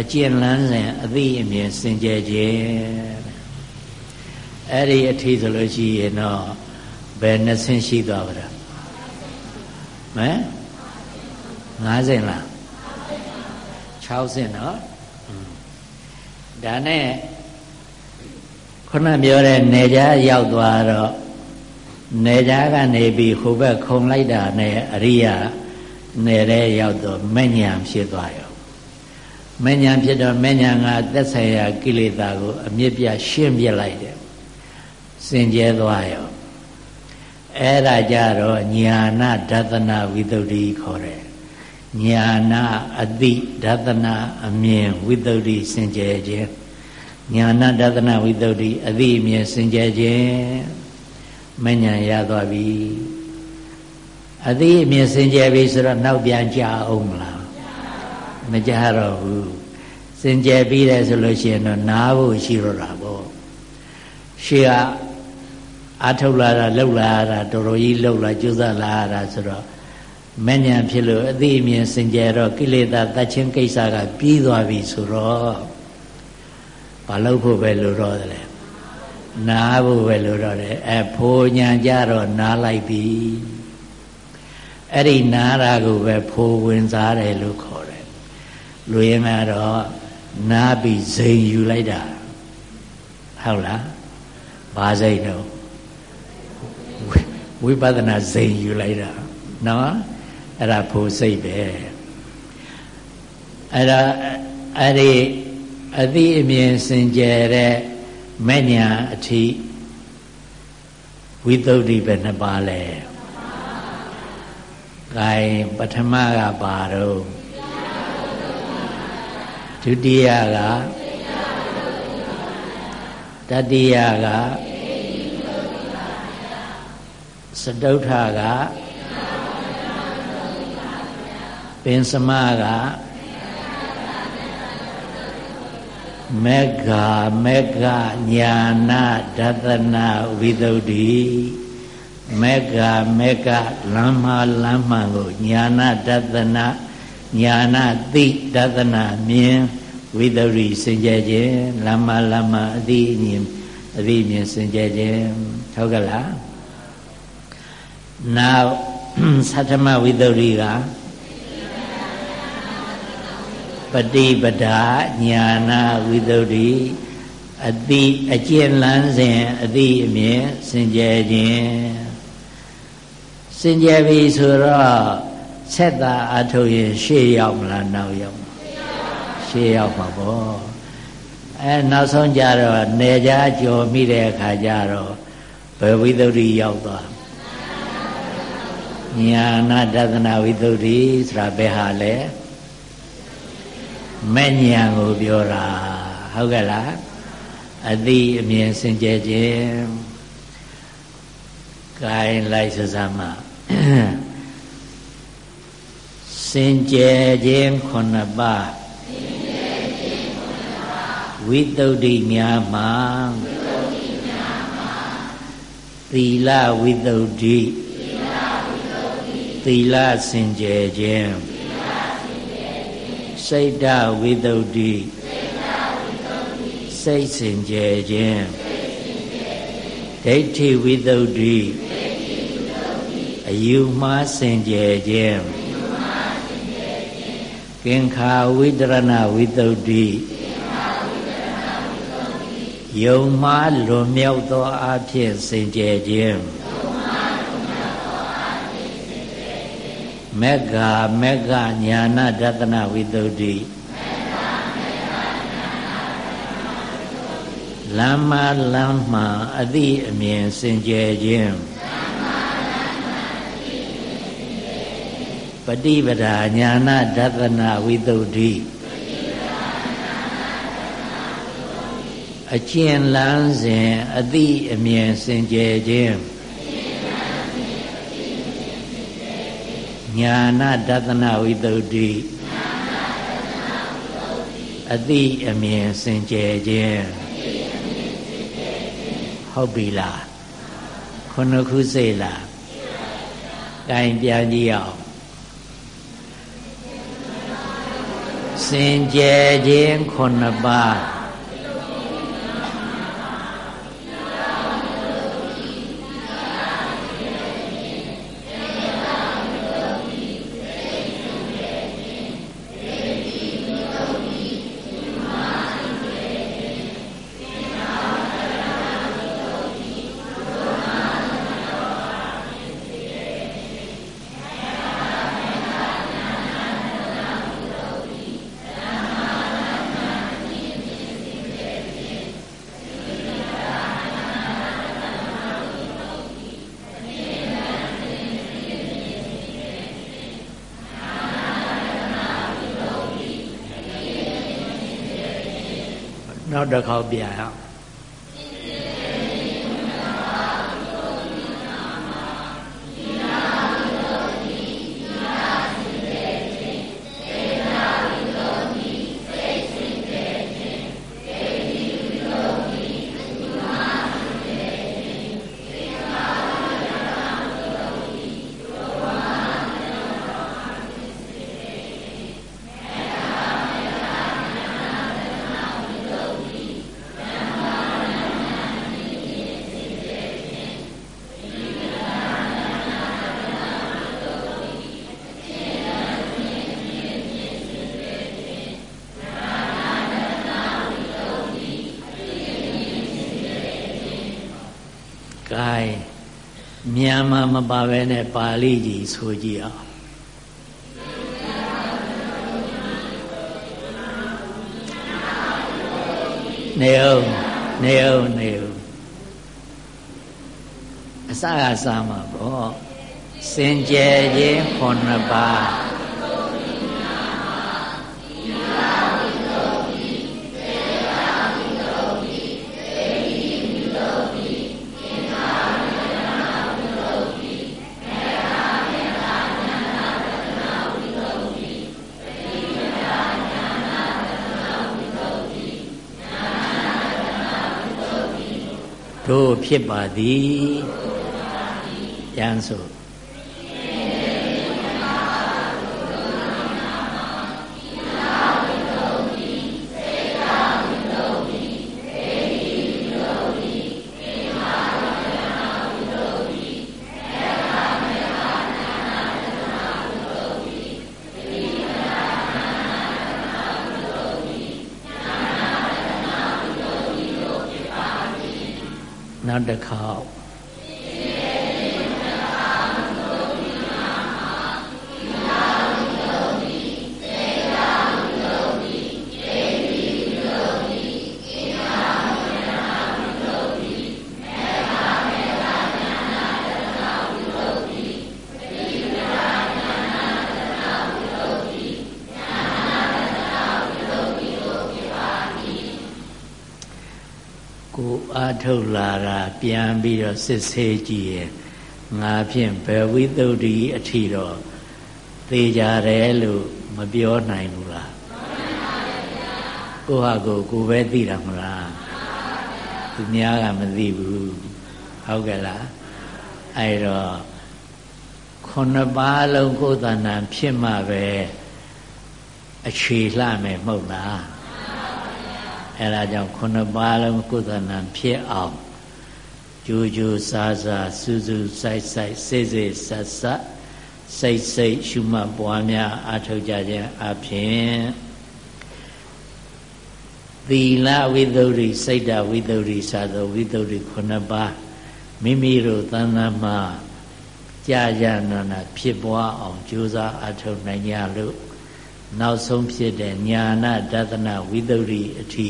အကျဉ်းလန်းစဉ်အသိအမြင်စင်ကြယ်ခြင်းအဲ့ဒီအထီးဆိုလို့ရှိရင်တော့ဘယ်နှဆင့်ရှိသွားပါလဲဟမ်50လား6ဆင့်နော်ဒါနဲ့ခုနပြောတဲ့နေကြားရောက်သွားတော့နေကြားကနေပြီးဟိုဘက်ခုံလိုက်တာနဲ့အရိယာနေတဲ့ရောက်တော့မဉ္ဇဉ်ဖြစ်သွားရော မဉ္ဇဉ်ဖြစ်တော့မဉ္ဇဉ်ကသက်ဆိုင်ရာကိလေသာကို အမြင့်ပြရှင်းပြလိုက်တယ်စင်ကြဲသွားရောအဲ့ဒါကြတော့ညာနာဒသနာဝိသုဒ္ဓိခေါ်တယ်ညာနာအတိဒသနာအမြင်ဝိသုဒ္ဓိစင်ကြဲခြင်းညာနာဒသနာဝိသုဒ္ဓိအတိအမြင်စင်ကြဲခြင်းမဉ္ဇဉ်ရသွားပြီအတိအမြင်စင်ကြယ်ပြီဆိုတော့နောက်ပြန်ကြအောင်မလား မကြတော့ဘူးစင်ကြယ်ပြီးတယ်ဆိုလို့ရှိရင်တော့နားဖို့ရှိတော့တာပေါ့ရှေ့ကအထုတ်လာတာလှုပ်လာတာတော်တော်ကြီးလှုပ်လာကြိုးစားလာတာဆိုတော့မဉ္ဇဉ်ဖြစ်လို့အတိအမြင်စင်ကြယ်တော့ကိလေသာတတ်ချင်းကိစ္စကပြီးသွားပြီဆိုတော့ဘာလို့ဖို့ပဲလို့တော့တယ်နားဖို့ပဲလို့တော့တယ်အဖိုးညာကြတော့နားလိုက်ပြီအဲ့ဒီနားရာကိုပဲဖိုးဝင်စားတယ်လို့ခေါ်တယ် လူရင်းကတော့နားပြီးဇိမ်ယူလိုက်တာဟုတ်လားဘာဇိမ်တော့ဝိပဿနာဇိမ်ယူလိုက်တာနော်အဲ့ဒါဖိုးစိတ်ပဲအဲ့ဒါအဲ့ဒီအသိအမြင်စင်ကြယ်တဲ့မညာအထိဝိသုဒ္ဓိပဲနှစ်ပါးလဲဂိုင်ပထမကပါတော့ ဒုတိယကတတိယကစတုထကပင်စမကမေဃမေဃညာနာဒသနာဝိသုဒ္ဓိမေဃမေဃလမ်းမလမ်းမှန်ကိုညာနာဒသနာ ညာနာသိဒသနာမြင်ဝိသုဒ္ဓိစင်ကြယ်ခြင်းလမ်းမလမ်းမှအသိအမြင်အသိမြင်စင်ကြယ်ခြင်းဟုတ်ကလားနောက်သတ္တမဝိသုဒ္ဓိကပฏิပဒါညာနာဝိသုဒ္ဓိအတိအကျဉ်းလန်းစဉ်အတိအမြင်စင်ကြယ်ခြင်းစင်ကြယ်ပြီဆိုတော့ ဆက်တာအထုတ်ရင်ရှေ့ရောက်မလားနောက်ရောက်ရှေ့ရောက်မှာပေါ့အဲနောက်ဆုံးကြတော့နေကြကြော်မိတဲ့အခါကျတော့ဘယ်ဝိသုဒ္ဓိရောက်သွားညာနာတသနာဝိသုဒ္ဓိဆိုတာဘယ်ဟာလဲမဲ့ဉာဏ်ကိုပြောတာဟုတ်ကဲ့လားအတိအမြင်စင်ကြယ်ခြင်းကိုင်းလိုက်စစမ်းမှာ စင်ကြယ်ခြင်းခုနှစ်ပါးဝိတုဒ္ဓိများမှာသီလဝိတုဒ္ဓိသီလစင်ကြယ်ခြင်းစိတ်တဝိသုဒ္ဓိစိတ်စင်ကြယ်ခြင်းဒိဋ္ဌိဝိသုဒ္ဓိအယူမှားစင်ကြယ်ခြင်း ကင်္ခာဝိတရဏဝိသုဒ္ဓိယုံမှားလွန်မြောက်သောအဖြစ်စင်ကြယ်ခြင်းမေဃမေဃညာနာဒသနဝိသုဒ္ဓိလမ်းမလမ်းမှအသည့်အမြင်စင်ကြယ်ခြင်း ပฏิပဒာညာနာဒသနဝိသုဒ္ဓိအကျဉ်လန်းစဉ်အသည့်အမြင်စင်ကြယ်ခြင်းညာနာဒသနဝိသုဒ္ဓိအသည့်အမြင်စင်ကြယ်ခြင်းဟုတ်ပြီလားခုနှစ်ခုစိတ်လားကင်ပြန်ကြည့်အောင် စင်ကြယ်ခြင်းခုနှစ်ပါး နောက်တစ် က်ပြန်အောင်မြန်မာမပါဘဲနဲ့ပါဠိကြီးဆိုကြည့်အောင်နေအောင်နေအောင်နေအောင်အစကစားမှာပေါ့စင်ကြယ်ခြင်းခုနှစ်ပါး ဖြစ်ပါသည်ရန်ဆို တစ်ခေါ ထုတ်လာတာပြန်ပြီးတော့စစ်ဆေးကြည့်ရင်ငါဖြင့်ဘယ်ဝိသုဒ္ဓိအထီတော့သေကြတယ်လို့မပြောနိုင်ဘူးလားကိုဟာကိုကိုပဲသိတာမလားသူများကမသိဘူးဟုတ်ကဲ့လားအဲ့တော့ခုနှစ်ပါးလုံးကိုယ်တဏ္ဍဖြစ်မှပဲအခြေလှမယ်မဟုတ်လား အဲ့ဒါကြောင့်ခုနှစ်ပါးလုံးကိုယ်တဏ္ဍဖြစ်အောင်ကြိုးကြိုးစားစားစူးစူးစိုက်စိုက်စိတ်စိတ်ဆက်ဆက်စိတ်စိတ်ရှုမှတ်ပွားများအထောက်ကြခြင်းအပြင်သီလဝိသုဒ္ဓိစိတ်တဝိသုဒ္ဓိစသောဝိသုဒ္ဓိခုနှစ်ပါးမိမိတို့သံသမှာကြာကြာနာနာဖြစ်ပွားအောင်ကြိုးစားအထောက်နိုင်ကြလို့ နောက်ဆုံးဖြစ်တဲ့ညာနာတသနာဝိသုဒ္ဓိအထိ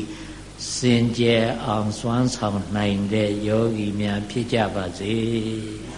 စင်ကြယ်အောင်စွမ်းဆောင်နိုင်တဲ့ယောဂီများဖြစ်ကြပါစေ။